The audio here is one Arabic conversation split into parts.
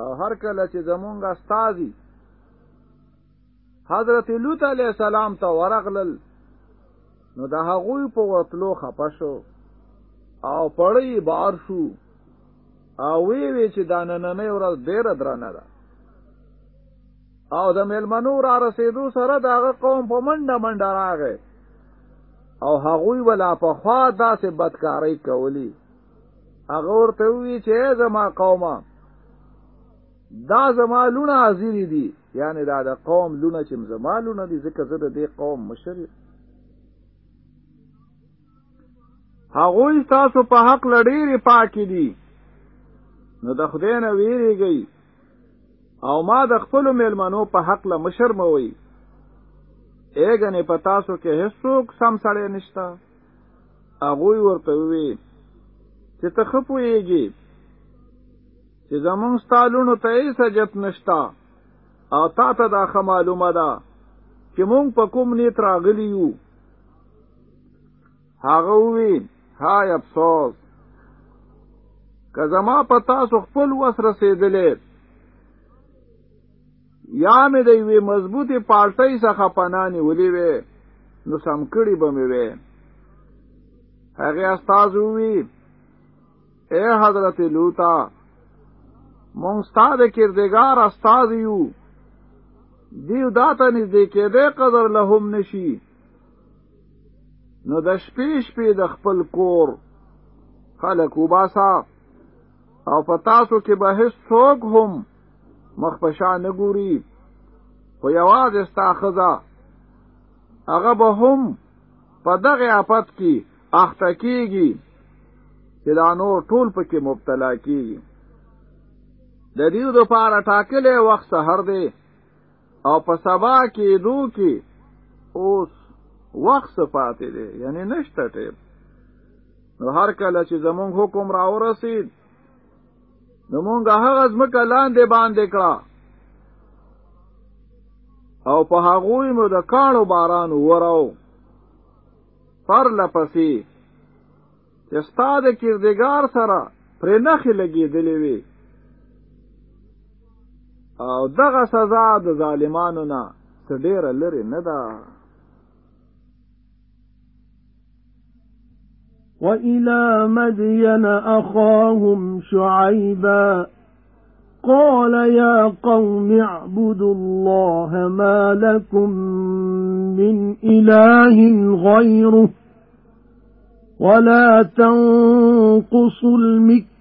او هر کله چې زمونږ استازي حضرت لوط علیہ السلام ته ورغلل نو د هغوی په وتلو خپه شو. او پړی بار شو. او وی وی چې دا نننې ورځ ډیره درنه ده. او د میلمنو را رسیدو سره دغه قوم په منډه منډه راغی. او هغوی ولا پخوا داسې بدکاری کولی هغه ورته وی چې زما قومه دا زما لونه حاضرې دي. یعنی دا د قوم لونه چې زما لونه دي ځکه زه د دې قوم مشر هغوی تاسو په حق ډېرې پاکې دي. نو د خدای نه ویریږي او ما د خپل میلمنو په حق کې مه شرموئ اګنې په تاسو کې هیڅوک سم سړی نشتا هغوی ورته وی چې ته ښه پوهېږې چې زمونږ ستا لونو ته هیڅ حاجت نشتا. او تا ته دا ښه معلومه ده چې مونږ په کوم نیت راغلی یو. هغه وی هاي افسوس! که زما په تاسو خپل وس رسیدلې یا مې د یوې مضبوطی پارټۍ څخه پناه نیولې وې نو سم کړي به مې وې. هغه استاد وی اے حضرت لوطا مونږ ستاسو کردګار استاد یو. دیو داته نږدې کېدې قدر لهم نشي نو د شپې شپې د خپل کور. خلق وباسا او په تاسو کې به هیڅ څوک هم مخ په شا نه ګوري خو یوازې ستا ښځه هغه به هم په دغه آفت کې اخته کېږي چې دا نور ټول پکې مبتلا کېږي د دې لپاره ټاکلې وخت سحر دی. او په سبا کې دو کې اوس وخت څه پاتې دی؟ یعنی نشته ټیم. نو هر کله چې زمونږ حکم راورسید نو مونږ هغه ځمکه لاندې باندې کړه. او په هغوی مو د کاڼو باران وراو پرله پسې چې ستا د کردګار سره پرې نخې لګېدلې وي أو دغه سزا د ظالمانو نه څه لرې نه ده. وَإِلَى مَدْيَنَ أَخَاهُمْ شُعَيْبًا قَالَ يَا قَوْمِ اعْبُدُوا اللَّهَ مَا لَكُمْ مِنْ إِلَٰهٍ غَيْرُهُ وَلَا تَنقُصُوا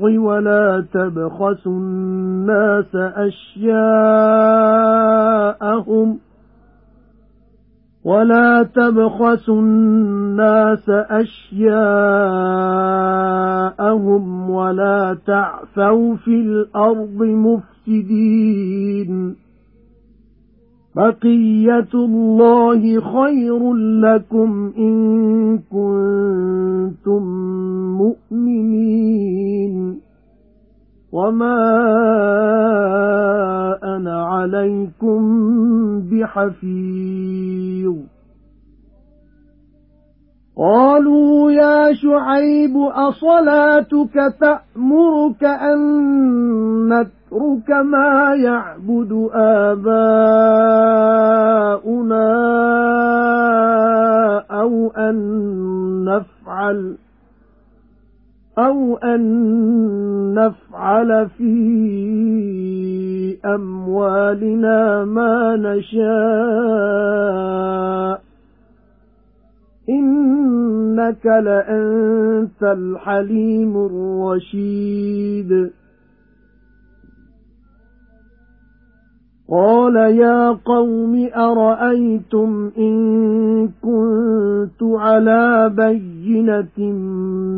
وَلَا تَبْخَسُوا النَّاسَ أَشْيَاءَهُمْ وَلَا تَبْخَسُوا النَّاسَ أَشْيَاءَهُمْ وَلَا تَعْثَوْا فِي الْأَرْضِ مُفْسِدِينَ بَقِيَّةُ اللَّهِ خَيْرٌ لَّكُمْ إِن كُنتُم مُّؤْمِنِينَ. وَمَا أَنَا عَلَيْكُمْ بِحَفِيظٍ. قَالُوا يَا شُعَيْبُ أَصَلَاتُكَ تَأْمُرُكَ أَن نَّتْرُكَ مَا يَعْبُدُ آبَاؤُنَا أَوْ أَن نَّفْعَلَ أَوْ أَن نَّفْعَلَ فِي أَمْوَالِنَا مَا نَشَاءُ إِنَّكَ لَأَنتَ الْحَلِيمُ الرَّشِيدُ قَالَ يَا قَوْمِ أَرَأَيْتُمْ إِن كُنتُ عَلَى بَيِّنَةٍ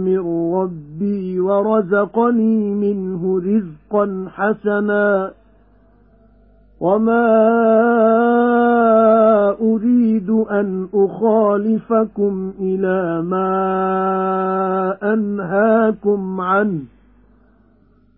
مِّن رَّبِّي وَرَزَقَنِي مِنْهُ رِزْقًا حَسَنًا وَمَا أُرِيدُ أَنْ أُخَالِفَكُمْ إِلَى مَا أَنْهَاكُمْ عَنْهُ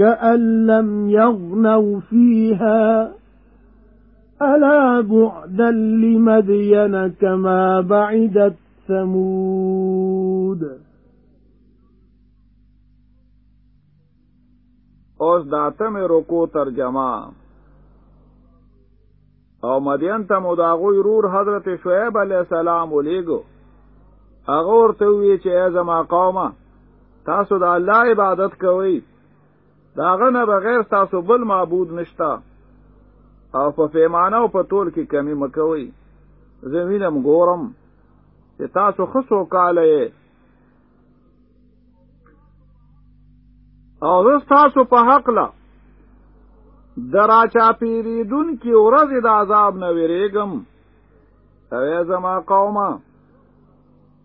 كَأَن لَّمْ يَغْنَوْا فِيهَا. أَلَا بُعْدًا لِّمَدْيَنَ كَمَا بَعِدَتْ ثَمُودُ. اوس داتم رکو ترجمه. أو مدین ته مداغوی رور حضرت شعیب علیہ السلام ولیگو هغه ورته وی چې زما قومه تاسو د الله عبادت کوئ. داغه نه بغیر تاسو بل معبود نشتا او په پیمانه او په تول کې کمی مکوي زمینم ګورم. چې تاسو خصو کاله او زه تاسو په حق لا درا چا پیریدون کی ورځ د عذاب نه ویریګم او زما قومه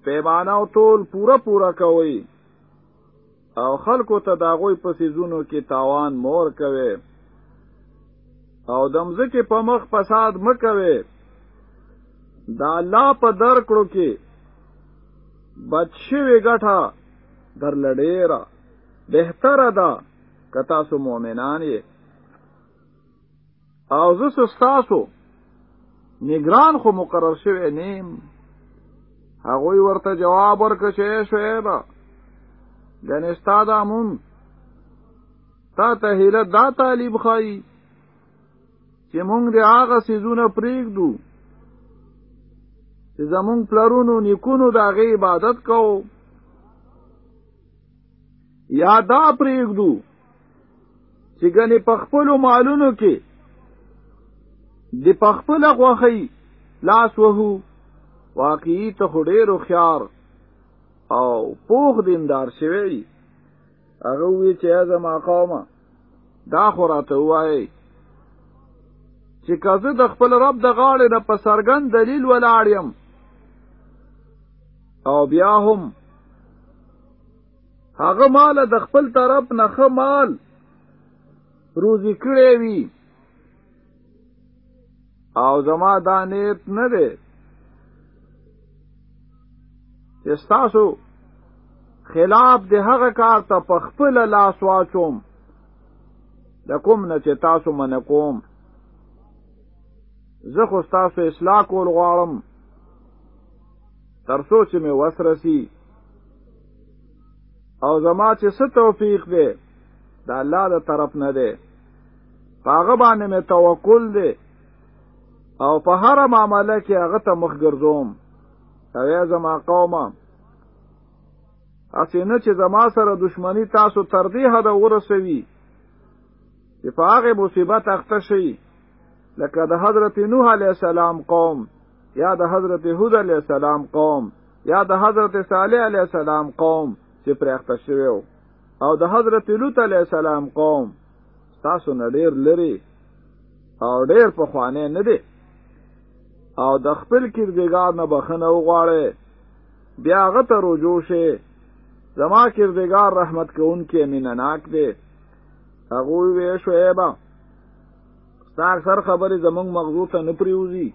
پیمانه او تول پورا پورا کوي او خلکو ته داغوی په سيزونو کې تاوان مور کوي. او دمزه په مخ فساد مکوي دا الله په در کړو کې بچوي غټه در لډېرا بهتره ده کتا سو مؤمنان یې. او زه سستاسو نگران خو مقرر شوی نیم. هغوی ورته جواب ورکړ چې شعیبه یعنی استاد امون. تا ته هیله دا طالب خای چې مونږ د هغه سيزونه پریږدو چې زمونږ پلرونو نیکونو د هغه عبادت کوو یا دا پرېږدو چې ګنې په خپلو مالونو کې د په خپله غوښۍ لاس وهو. واقعي ته خو ډېر خيار او پوخ دیندار شوی هغه وی چې زما قومه. دا خو راته وایي چې که زه د خپل رب د غاړې نه په سرګن دلیل ولاړ یم او بیا هم هغه مال د خپل طرف نه ښه مال روزي کړی وي. او زما دا نیت نه دی چې تاسو خلاف د هغه کار ته په خپل لاس واچوم. د کوم نه چې تاسو من کوم. زه خو تاسو اصلاح کول غواړم. تر څو چې مې وسرسي. او زما چې څه توفیق دی د الله د طرف نه دی. هغه باندې مې توکل دی. او په هر معاملې کې هغه ته مخ ګرځوم او زما قومه. اسینه چې زما سره دشمنی تاسو تر دې حد ورسوي چې په هغه مصیبت اخته شي لکه د حضرت نوح علیہ السلام قوم یا د حضرت هود علیہ السلام قوم یا د حضرت صالح علیہ السلام قوم چې پرېخته شوی او د حضرت لوط علیہ السلام قوم تاسو نه ډیر لري او ډیر په خوانه نه دي او د خپل کردګار نه بخنه وغواړي. بیا غته رجوع شي. زما کردګار رحمت کوونکې مینناک دی. هغه وی شعیبه ستا اکثر خبرې زمونږ مغزو ته نه پریوزي.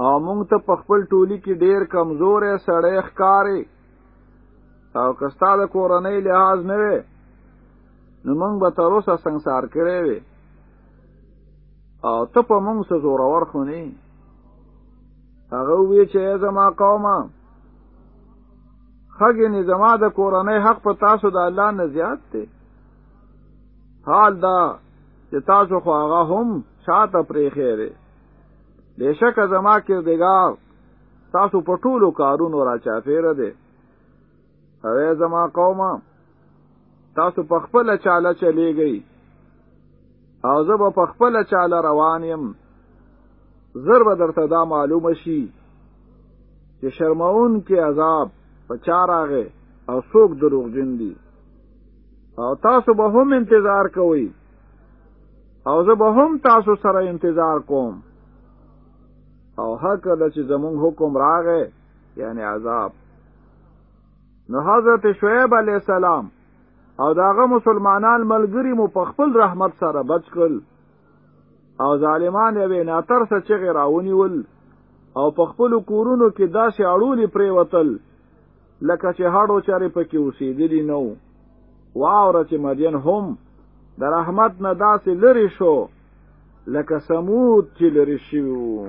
او مونږ ته په خپل ټولی کې ډیر کمزورې سړی ښکارې او که ستا د کورنۍ لحاظ نه وي نو مونږ به تر اوسه سنګسار کړی وي او ته په مونږ څه زورور خو نه هغه وی چې زما قومه خګې زما د کورنۍ حق په تاسو د الله نه زیات دی. حال دا چې تاسو خو هغه هم شاته پرې خیره بشک زما کې دیګار تاسو په ټولو کارونو را چافیره دي اوه زما قومه تاسو په خپل چاله چلیږئ او زه په خپل چاله روان یم. زر به درته دا معلومه شي چې شرموونکې عذاب په چاراغه او څوک دروغجن دي. او تاسو به هم انتظار کوئ. او زه به هم تاسو سره انتظار کوم. او حق د چې زمونږ حکم راغې یعنی عذاب. نو حضرت شعیب علی السلام او د هغه مسلمانان ملګری مو په خپل رحمت سره بچ کړل. او ظالمان یې ناتر څه چغې راونیول او په خپل کورونو کې داسې اړولې پرې وتل لکه چې هاړو چارې پکې اوسېدلی نو واوره چې مدین هم د رحمت نه داسې لري شو لکه سمود چې لري شو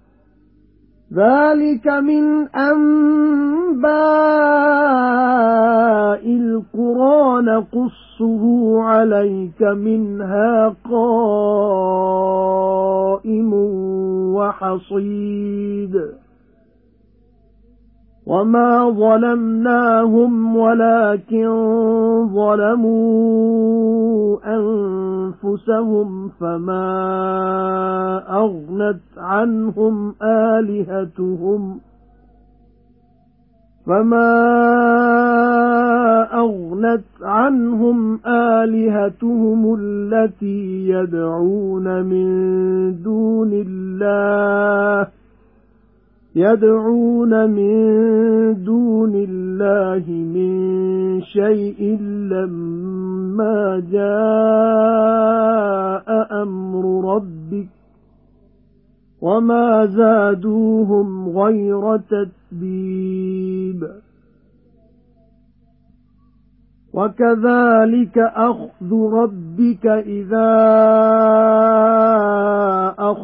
ذلك من أنباء القرى نقصه عليك منها قائم وحصيد. وَمَا ظَلَمْنَاهُمْ وَلَكِن ظَلَمُوا أَنفُسَهُمْ فَمَا أَغْنَتْ عَنْهُمْ آلِهَتُهُمْ فَمَا أَغْنَتْ عَنْهُمْ آلِهَتُهُمْ التي يدعون من دون الله يدعون من دون الله من شيء لما جاء أمر ربك وما زادوهم غير تتبيب. وَكَذَلِكَ أَخْذُ رَبِّكَ إِذَا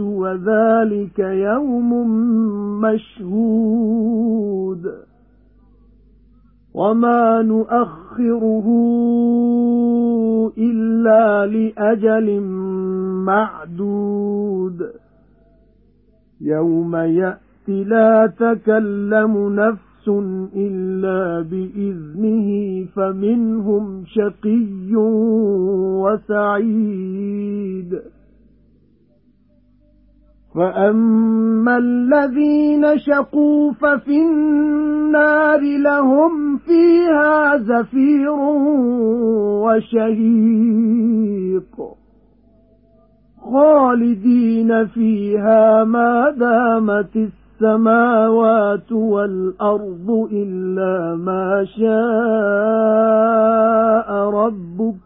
وَذَلِكَ يَوْمٌ مَّشْهُودٌ. وَمَا نُؤَخِّرُهُ إِلَّا لِأَجَلٍ مَّعْدُودٍ. يَوْمَ يَأْتِ لَا تَكَلَّمُ نَفْسٌ إِلَّا بِإِذْنِهِ فَمِنْهُمْ شَقِيٌّ وَسَعِيدٌ. فَأَمَّا الَّذِينَ شَقُوا فَفِي النَّارِ لَهُمْ فِيهَا زَفِيرٌ وَشَهِيقٌ خَالِدِينَ فِيهَا مَا دَامَتِ السَّمَاوَاتُ وَالْأَرْضُ إِلَّا مَا شَاءَ رَبُّكَ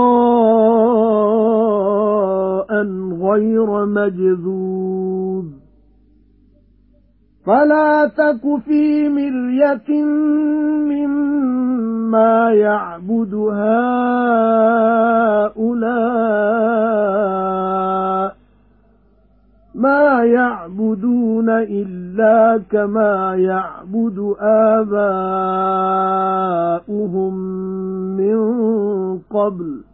غَيْرَ مَجْذُوذٍ. فَلَا تَكُ فِي مِرْيَةٍ مِّمَّا يَعْبُدُ هَؤُلَاءِ. مَا يَعْبُدُونَ إِلَّا كَمَا يَعْبُدُ آبَاؤُهُمْ مِنْ قَبْلُ.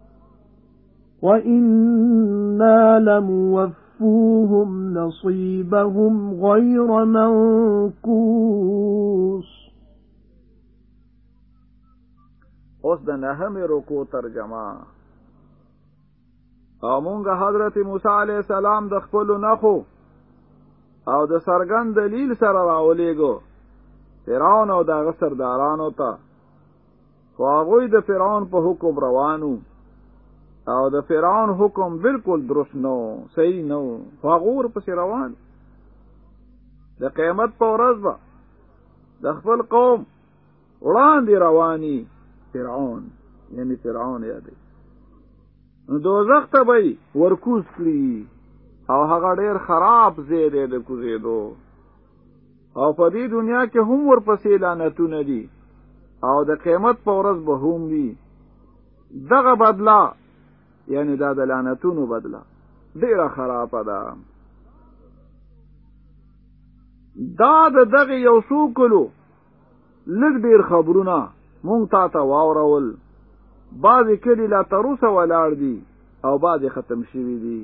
وَإِنَّا لَمُوَفُّوهُمْ نَصِيبَهُمْ غَيْرَ مَنْقُوصٍ. اوس د نهم رکو ترجمه. أو مونږه حضرت موسی علی السلام د خپل نخو أو د سرګند دلیل سره راولېګو فرعون أو دغه سردارانو ته. خو هغه د فرعون په حکم روانو او د فرعون حکم بالکل درست نو صحیح نو هغه پس روان. د قیامت په ورځ به د خپل قوم وړاندې رواني فرعون یعنی فرعون یادې نو دوزخ ته به ورکوز کړي. او هغه ډیر خراب ځای دی د کوزیدو. او په دې دنیا کې هم ورپسې لعنتونه دي. او د قیامت په ورځ به هم وي. دغه بدلا یعنی دا د لعنتونو بدلا ډیره خرابه ده. دا د دغه یو څو کلو لږ ډیر خبرونه مونږ تا ته واورول. بعضی کلی لا تروسه ولاړ دي او بعضی ختم شوي دي.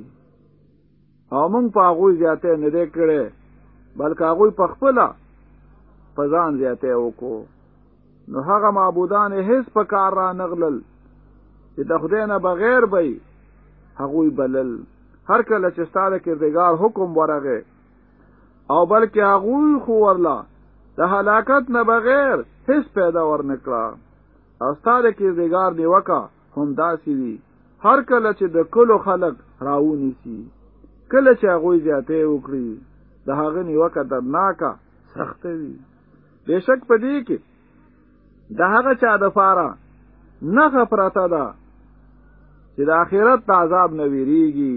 او موږ په هغوی زیاته نه دی کړی بلکې هغوی په خپله په ځان زیاته وکړو. نو هغه معبودان هیڅ په کار را نغلل چې د خدای نه بغیر به هغوی بلل. هر کله چې ستاره کردگار حکم ورغه او بلکې هغوی خو ورلا د هلاکت نه بغیر هیڅ پیدا ورنکړه او ستاره زیګار دی وکا هم داسې وي هر کله چې د کلو خلق راونیسي کله چې هغه زیاته وکړي د هغه نیوکه درناکه سخت وي. بشک پدې کې د هغه چا دپاره نخښه پرته ده چې د آخرت عذاب نه ویریږي.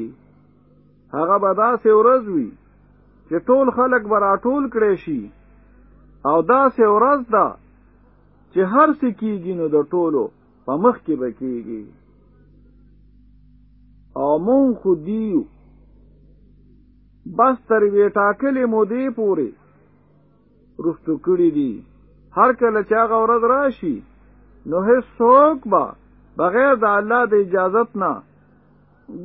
هغه به داسې ورځ وي چې ټول خلک به راټول کړي شي. او داسې ورځ ده چې هر څه کیږي نو د ټولو په مخ کې به کیږي او مون خو دیو بس تر وی ټاکلې مودې پورې رستو کړی دي. هر کله چې هغه ورځ راشي نو هیڅ څوک به بغیر د الله د اجازت نه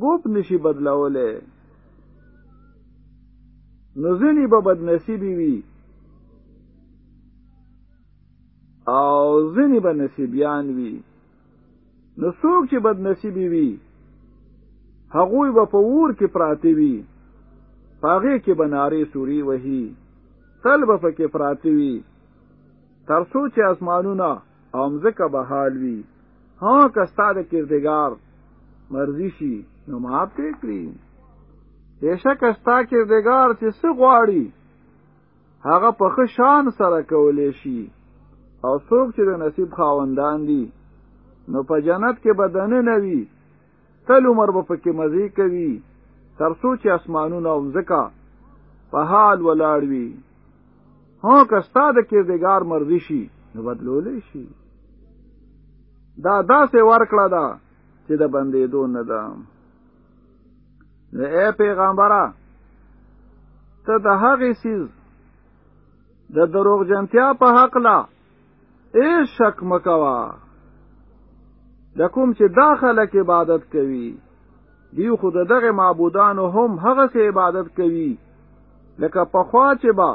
ګپ نشي بدلوله نو ځنی به بدنصیبی وي. او ځنی به نصیبیان وي. نو څوک چې بدنصیبی وي هغوی به په اور کې پراته وي. په هغه کې بناري سوري وهي. تل به پکې پراته وي. ترڅو چې اسمانونه او مزکه به حال وي ها کستا د کردگار مرضی شي نو معاف کړی بشک استا کردگار چې څه غواړي هغه په ښه شان سره کولې شي او څوک چې د نصیب خاوندان دي نو په جنت کې بدنه نوي تل عمر به پکې مزي کوي ترڅو چې اسمانونه او ځکا په حال ولاړ وي هو کستا د کردگار مرضی شي نو بدلولې شي دا داسې ورکړه ده چې د بندې دون نه ده. اے پیغمبره ته د هغې سیز د دروغ جنتیا په حق لا اے شک مکوا د کوم چې داخله کې عبادت کوي دیو خود دغه معبودانو هم هغه سه عبادت کوي لکه په خوا چې با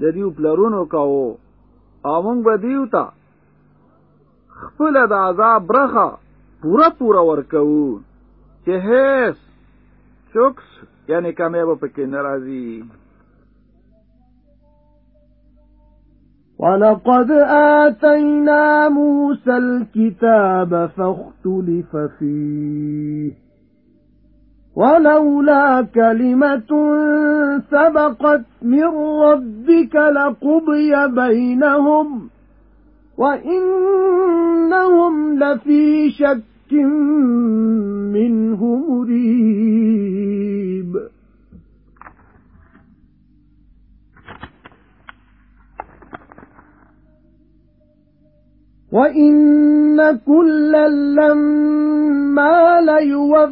د دیو پلرونو کاو او موږ به دیو ته خپل د عذاب برخه پورا پورا ورکو چې هیڅ چوکس یعنی کمی به پکې ناراضي ولقد آتينا موسى الكتاب فاختلف فيه ولولا كلمة سبقت من ربك لقضي بينهم وَإِنَّهُمْ لَفِي شَكٍّ مِّنْهُ مُرِيبٍ وَإِنَّ كُلًّا لَّمَّا لَيُوَفِّيَنَّهُمْ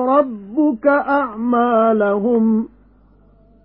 رَبُّكَ أَعْمَالَهُمْ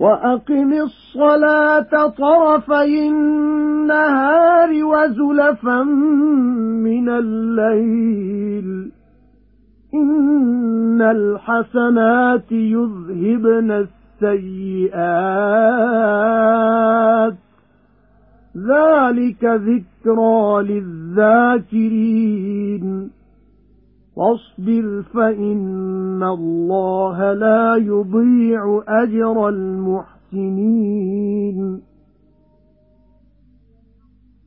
وَأَقِمِ الصَّلَاةَ طَرَفَيِ النَّهَارِ وَزُلَفًا مِنَ اللَّيْلِ. إِنَّ الْحَسَنَاتِ يُذْهِبْنَ السَّيِّئَاتِ. ذَلِكَ ذِكْرَى لِلذَّاكِرِينَ. فاصبر فإن الله لا يضيع أجر المحسنين.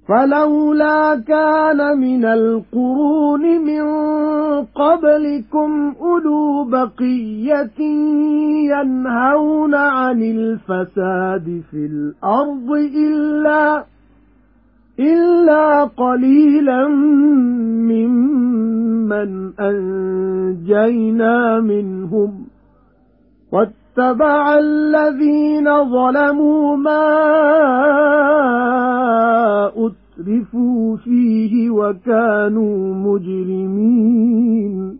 فلولا كان من القرون من قبلكم أولو بقية ينهون عن الفساد في الأرض إلا إِلَّا قَلِيلًا مِّمَّنْ أَنجَيْنَا مِنْهُمْ وَاتَّبَعَ الَّذِينَ ظَلَمُوا مَا أُتْرِفُوا فِيهِ وَكَانُوا مُجْرِمِينَ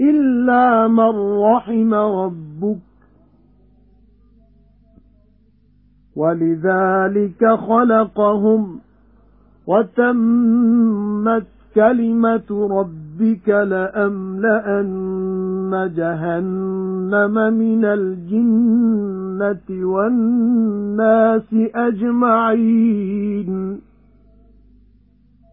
إِلَّا مَن رَّحِمَ رَبُّكَ. وَلِذَلِكَ خَلَقَهُمْ وَتَمَّتْ كَلِمَةُ رَبِّكَ لَأَمْلَأَنَّ جَهَنَّمَ مِنَ الْجِنَّةِ وَالنَّاسِ أَجْمَعِينَ.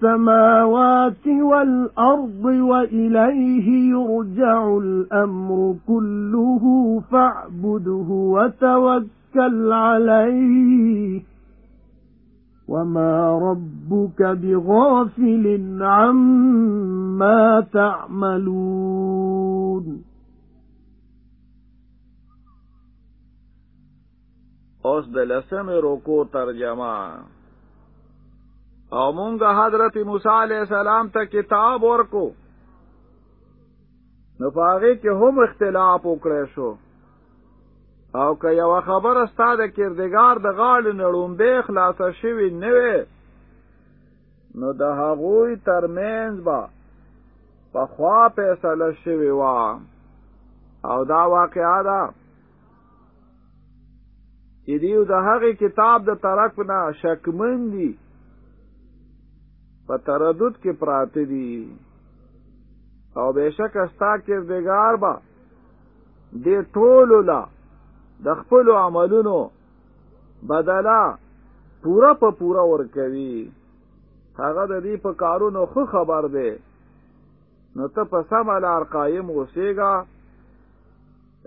السَّمَاوَاتِ وَالْأَرْضِ وَإِلَيْهِ يُرْجَعُ الْأَمْرُ كُلُّهُ فَاعْبُدْهُ وَتَوَكَّلْ عَلَيْهِ. وَمَا رَبُّكَ بِغَافِلٍ عَمَّا تَعْمَلُونَ. اوس د لسمه روکو ترجمه. او مونږه حضرت موسی علیہ السلام ته کتاب ورکو. نو په هغه کې هم اختلاف وکړی شو. او که یو خبر ستا د کردگار د غاړ نړوم به خلاص شوی نه وي نو د هغوی ترمنځ با په خوا فیصله شوی و او دا واقعا ده چې دیو د هغه کتاب د طرف نه شکمن دي په تردد کې پراته دي. او بهشک استا کردگار با دې ټولو لا د خپل عملونو بدلا پورا په پورا ورکوي. هغه د دې په کارونو خو خبر دی. نو ته په سم لار قائم اوسېګا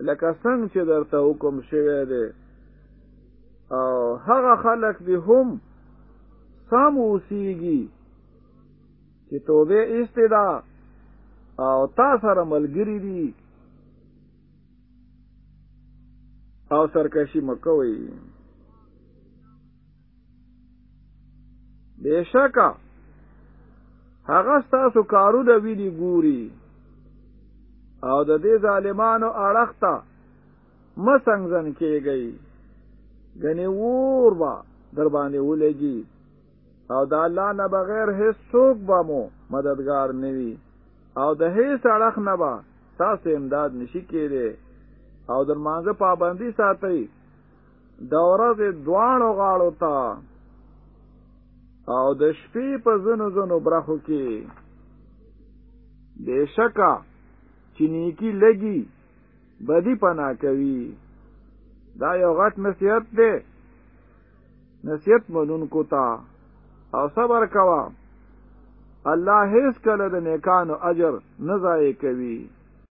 لکه څنګه چې درته حکم شوی دی. او هغه خلق دی هم سم اوسیږي چې توبه استدا او تا سره ملګری دي او سرکشي مکوي بشکا هغه ستاسو کارونه ویلي ګوري او د دې ظالمانو اړخته مسنګزن کېږي غنی ور با در باندې ولګي او د الله نه بغیر هیڅ څوک به مو مددگار نوي او د هیڅ اړخ نه به تاسو امداد نشي کېده او در مانزه پابندي ساتي د ورځې دوانو غاړو ته. او د شپې په زنو زنو برخو کې. بشکا چنیکی لګي بدی پنا کوي. دا یو غټ نصیحت دی. نصیحت منونکو ته او صبر کوا الله هیڅ کله د نیکانو اجر نه ضایع کوي